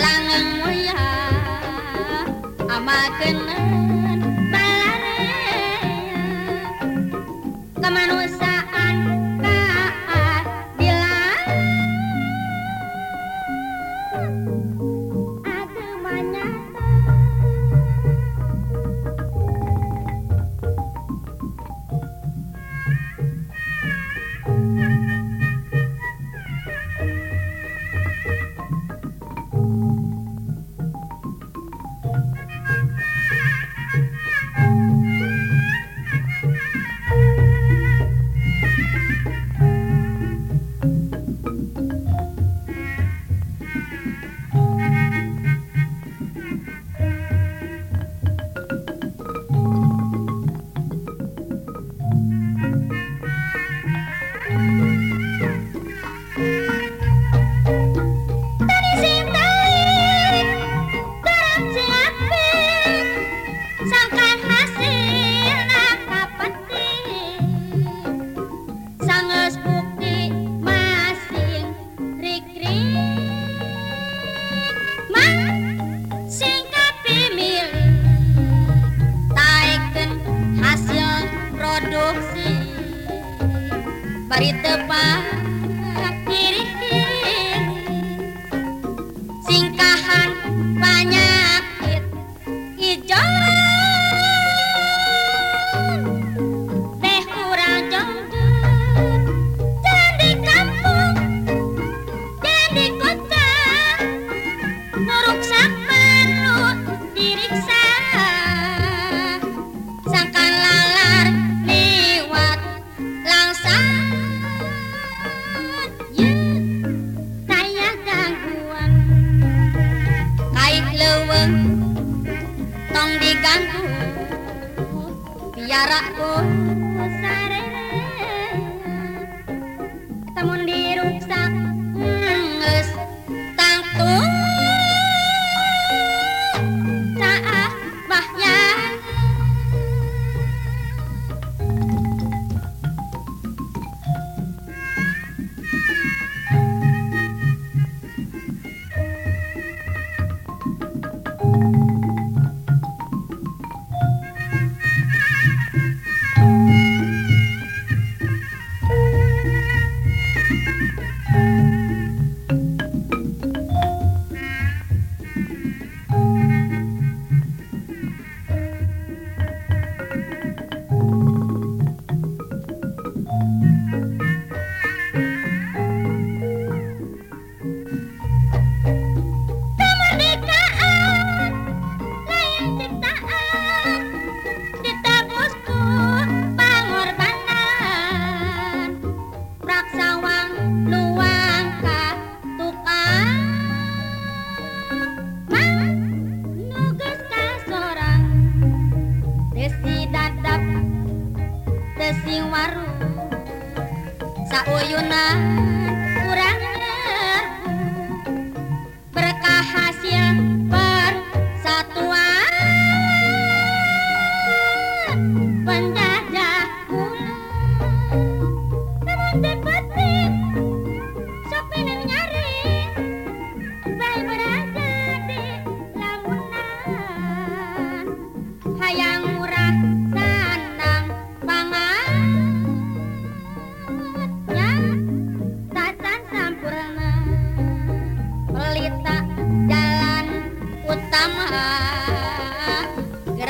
Langang mohamak man bari tepat. leweng tong diganggu biar aku warung Sao Youna kurang perkahasia persatuan pencadaku